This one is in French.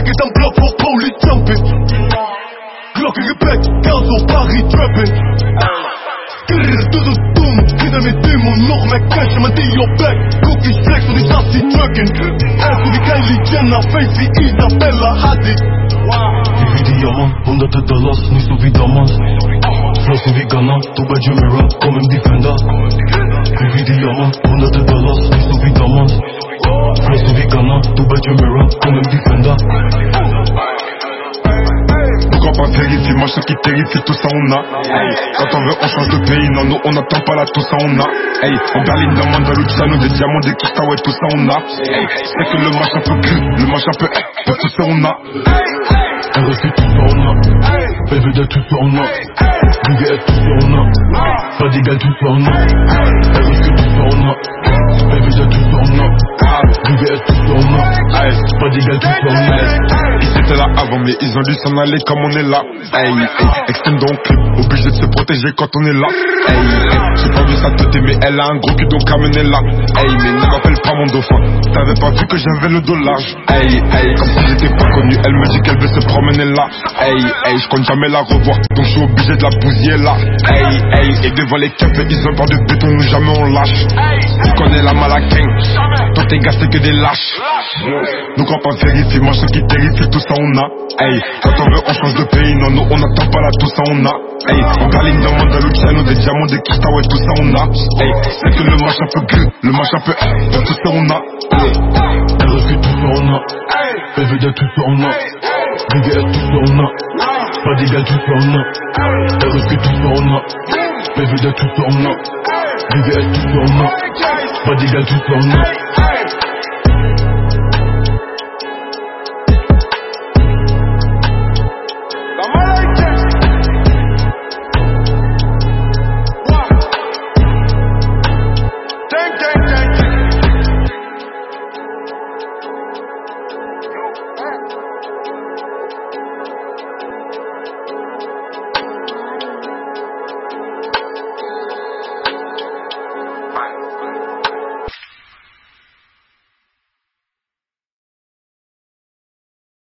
Packet am Block, wo Poli jumping. Glocke Gepäck, Gaso, Paris trapping. Grrr, du so dumm, Kinder mit dem und noch mehr Cash, mein Dio back. Guck, ich flex ich lass sie drücken. Er so wie Kylie Jenner, Face wie Isabella Hadid. Wie Diamant, hunderte Dollars, nicht so wie damals. Flossen wie Ghana, du bei Jumeirah, komm im Defender. Dollars, nicht du bei Jumeirah, komm im Defender. Pourquoi pas vérifier, ce qui terrifie, tout ça on a. Quand on veut, on change de pays, non, nous on n'attend pas là, tout ça on a. Hey, en Berlin, dans Mandalucciano, des diamants, des cristal, ouais, tout ça on a. C'est que le match un peu gris, le match un peu, hey, tout ça on a. Un refus, tout ça on a. PVD, tout ça on a. VVS, tout ça on a. Pas d'égal. Un tout ça on a. Ils étaient là avant, mais ils ont dû s'en aller comme on est là. Hey, hey, extend donc obligé de se protéger quand on est là. Hey, hey, j'ai pas vu sa mais elle a un gros cul donc amenez là. Hey, mais ne m'appelle pas mon dauphin. T'avais pas vu que j'avais le dos large. Hey, hey, comme si j'étais pas connu, elle me dit qu'elle veut se promener là. Hey, hey, je compte jamais la revoir, donc je suis obligé de la bousiller là. Hey, hey, et devant les keufs, ils ont peur de béton, nous jamais on lâche. Tu connais la malaquin, toi tes gars que des lâches. Nous quand pas vérifier, moi ce qui terrifie, tout ça on a. Hey, quand on veut on change de pays, non, nous on n'attend pas là, tout ça on a. Hey, dans Mandalucciano, des diamants, des ouais, tout ça on a. Hey, c'est que le match un peu le match un peu, tout ça on a. Tout ça on a. PVD, tout ça on a. Tout ça on a. Pas d'égal, tout ça on a. Tout ça on a. PVD, tout ça on a. Tout ça on a. Pas tout ça on a.